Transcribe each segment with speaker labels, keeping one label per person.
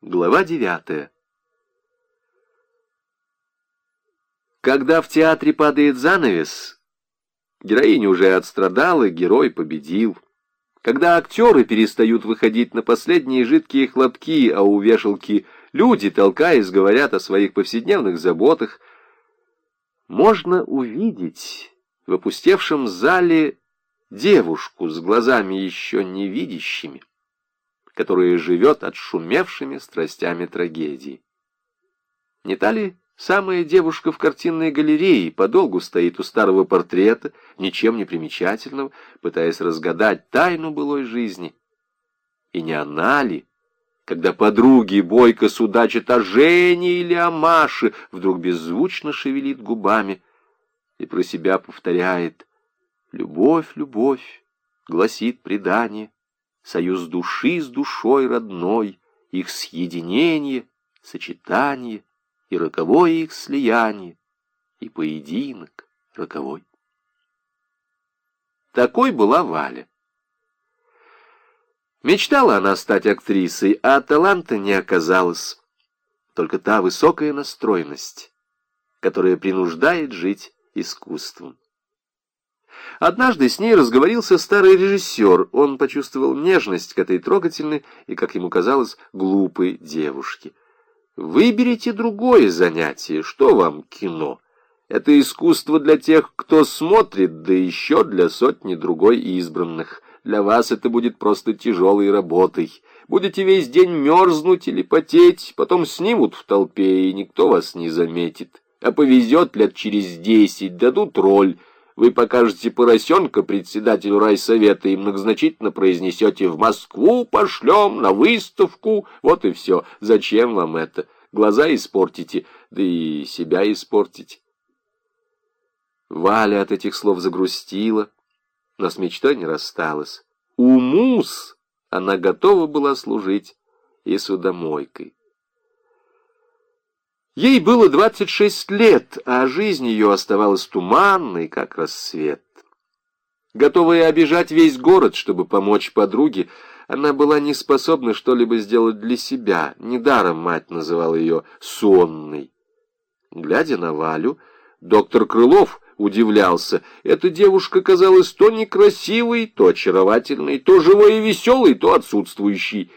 Speaker 1: Глава девятая. Когда в театре падает занавес, героиня уже отстрадала, герой победил. Когда актеры перестают выходить на последние жидкие хлопки, а у вешалки люди, толкаясь, говорят о своих повседневных заботах, можно увидеть в опустевшем зале девушку с глазами еще не которая живет отшумевшими страстями трагедии. Не та ли самая девушка в картинной галерее подолгу стоит у старого портрета, ничем не примечательного, пытаясь разгадать тайну былой жизни? И не она ли, когда подруги бойко судачат о Жене или о Маше, вдруг беззвучно шевелит губами и про себя повторяет «Любовь, любовь», гласит предание, союз души с душой родной, их съединение, сочетание и роковое их слияние, и поединок роковой. Такой была Валя. Мечтала она стать актрисой, а таланта не оказалось. Только та высокая настроенность, которая принуждает жить искусством. Однажды с ней разговорился старый режиссер. Он почувствовал нежность к этой трогательной и, как ему казалось, глупой девушке. «Выберите другое занятие. Что вам кино? Это искусство для тех, кто смотрит, да еще для сотни другой избранных. Для вас это будет просто тяжелой работой. Будете весь день мерзнуть или потеть, потом снимут в толпе, и никто вас не заметит. А повезет лет через десять, дадут роль» Вы покажете поросенка председателю райсовета и многозначительно произнесете «В Москву пошлем, на выставку». Вот и все. Зачем вам это? Глаза испортите, да и себя испортите. Валя от этих слов загрустила, но с мечтой не рассталась. Умус она готова была служить и судомойкой. Ей было 26 лет, а жизнь ее оставалась туманной, как рассвет. Готовая обижать весь город, чтобы помочь подруге, она была не способна что-либо сделать для себя. Недаром мать называла ее «сонной». Глядя на Валю, доктор Крылов удивлялся. Эта девушка казалась то некрасивой, то очаровательной, то живой и веселой, то отсутствующей.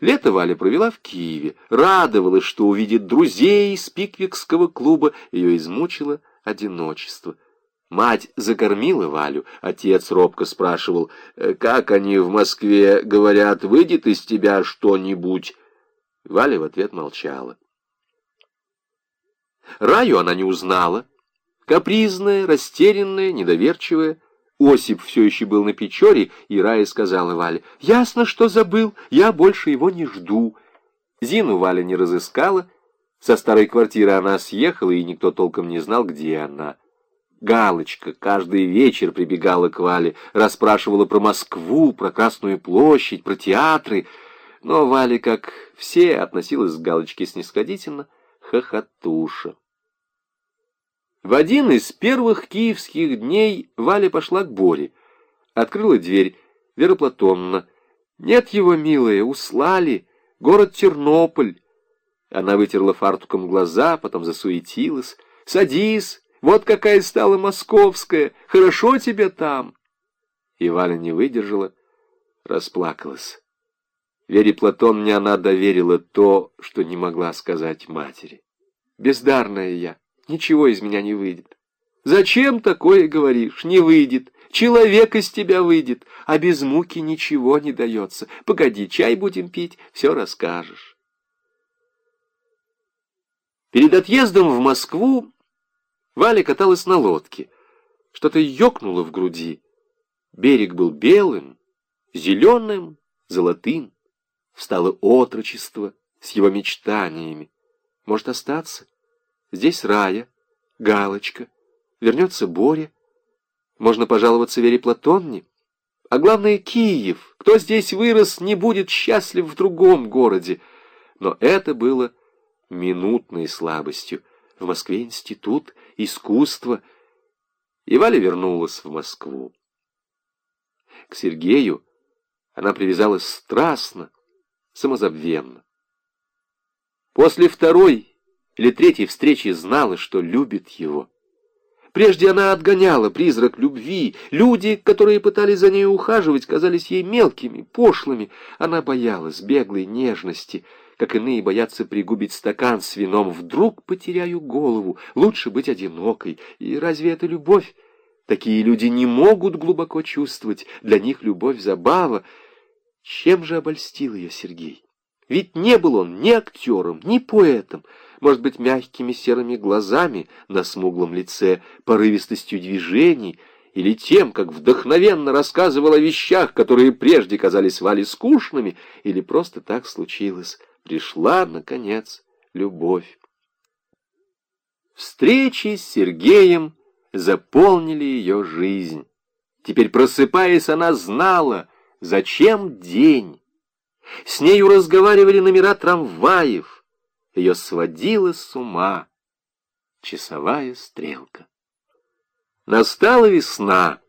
Speaker 1: Лето Валя провела в Киеве, радовалась, что увидит друзей из пиквикского клуба, ее измучило одиночество. Мать закормила Валю, отец робко спрашивал, «Э, как они в Москве говорят, выйдет из тебя что-нибудь. Валя в ответ молчала. Раю она не узнала. Капризная, растерянная, недоверчивая. Осип все еще был на Печоре, и Рая сказала Вале, «Ясно, что забыл, я больше его не жду». Зину Валя не разыскала, со старой квартиры она съехала, и никто толком не знал, где она. Галочка каждый вечер прибегала к Вале, расспрашивала про Москву, про Красную площадь, про театры, но Валя, как все, относилась к Галочке снисходительно, хохотуша. В один из первых киевских дней Валя пошла к Боре. Открыла дверь Вера Платонна. «Нет его, милая, услали. Город Тернополь». Она вытерла фартуком глаза, потом засуетилась. «Садись, вот какая стала московская. Хорошо тебе там». И Валя не выдержала, расплакалась. Вере Платонне она доверила то, что не могла сказать матери. «Бездарная я». Ничего из меня не выйдет. Зачем такое говоришь? Не выйдет. Человек из тебя выйдет, а без муки ничего не дается. Погоди, чай будем пить, все расскажешь. Перед отъездом в Москву Валя каталась на лодке. Что-то ёкнуло в груди. Берег был белым, зеленым, золотым. Встало отрочество с его мечтаниями. Может остаться? Здесь Рая, Галочка, вернется Боря. Можно пожаловаться Вере Платонне. А главное, Киев. Кто здесь вырос, не будет счастлив в другом городе. Но это было минутной слабостью. В Москве институт, искусство. И Валя вернулась в Москву. К Сергею она привязалась страстно, самозабвенно. После второй или третьей встречи знала, что любит его. Прежде она отгоняла призрак любви. Люди, которые пытались за ней ухаживать, казались ей мелкими, пошлыми. Она боялась беглой нежности, как иные боятся пригубить стакан с вином. Вдруг потеряю голову, лучше быть одинокой. И разве это любовь? Такие люди не могут глубоко чувствовать. Для них любовь — забава. Чем же обольстил ее Сергей? Ведь не был он ни актером, ни поэтом, может быть, мягкими серыми глазами на смуглом лице, порывистостью движений, или тем, как вдохновенно рассказывал о вещах, которые прежде казались Вале скучными, или просто так случилось. Пришла, наконец, любовь. Встречи с Сергеем заполнили ее жизнь. Теперь, просыпаясь, она знала, зачем день. С нею разговаривали номера трамваев. Ее сводила с ума часовая стрелка. Настала весна,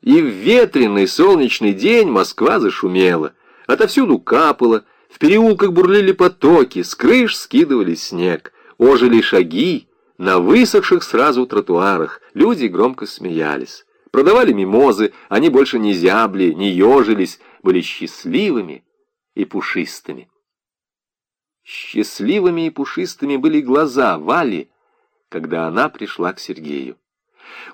Speaker 1: и в ветреный солнечный день Москва зашумела. Отовсюду капало, в переулках бурлили потоки, с крыш скидывали снег, ожили шаги, на высохших сразу тротуарах люди громко смеялись. Продавали мимозы, они больше не зябли, не ежились, были счастливыми и пушистыми. Счастливыми и пушистыми были глаза Вали, когда она пришла к Сергею.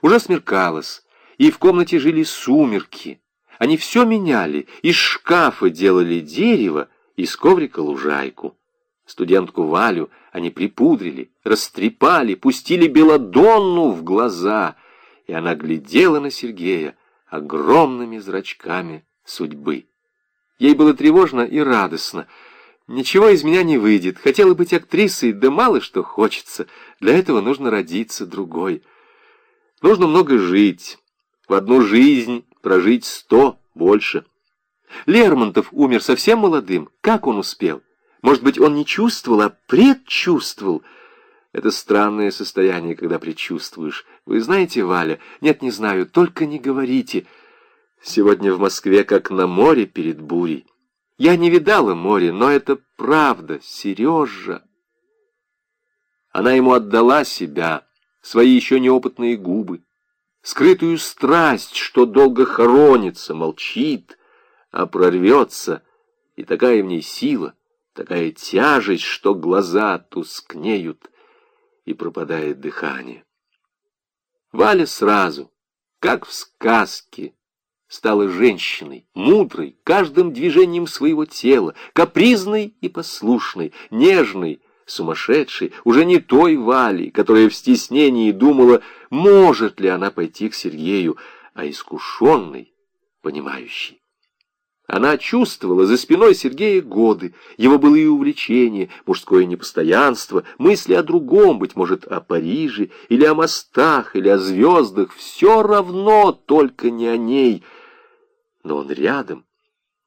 Speaker 1: Уже смеркалось, и в комнате жили сумерки. Они все меняли, из шкафа делали дерево, из коврика лужайку. Студентку Валю они припудрили, растрепали, пустили белодонну в глаза, и она глядела на Сергея огромными зрачками судьбы. Ей было тревожно и радостно. Ничего из меня не выйдет. Хотела быть актрисой, да мало что хочется. Для этого нужно родиться другой. Нужно много жить. В одну жизнь прожить сто, больше. Лермонтов умер совсем молодым. Как он успел? Может быть, он не чувствовал, а предчувствовал. Это странное состояние, когда предчувствуешь. Вы знаете, Валя? Нет, не знаю, только не говорите. Сегодня в Москве как на море перед бурей. Я не видала море, но это правда, Сережа. Она ему отдала себя, свои еще неопытные губы, скрытую страсть, что долго хоронится, молчит, а прорвется, и такая в ней сила, такая тяжесть, что глаза тускнеют, и пропадает дыхание. Валя сразу, как в сказке, стала женщиной, мудрой, каждым движением своего тела, капризной и послушной, нежной, сумасшедшей, уже не той Вали, которая в стеснении думала, может ли она пойти к Сергею, а искушенной, понимающей. Она чувствовала за спиной Сергея годы, его былые увлечения, мужское непостоянство, мысли о другом, быть может, о Париже, или о мостах, или о звездах, все равно, только не о ней — но он рядом.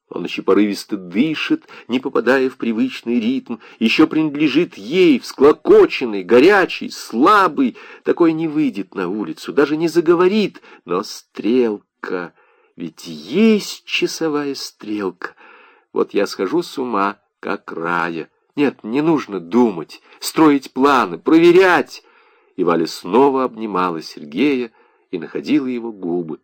Speaker 1: Он еще порывисто дышит, не попадая в привычный ритм, еще принадлежит ей, всклокоченный, горячий, слабый, такой не выйдет на улицу, даже не заговорит, но стрелка, ведь есть часовая стрелка. Вот я схожу с ума, как рая. Нет, не нужно думать, строить планы, проверять. И Валя снова обнимала Сергея и находила его губы.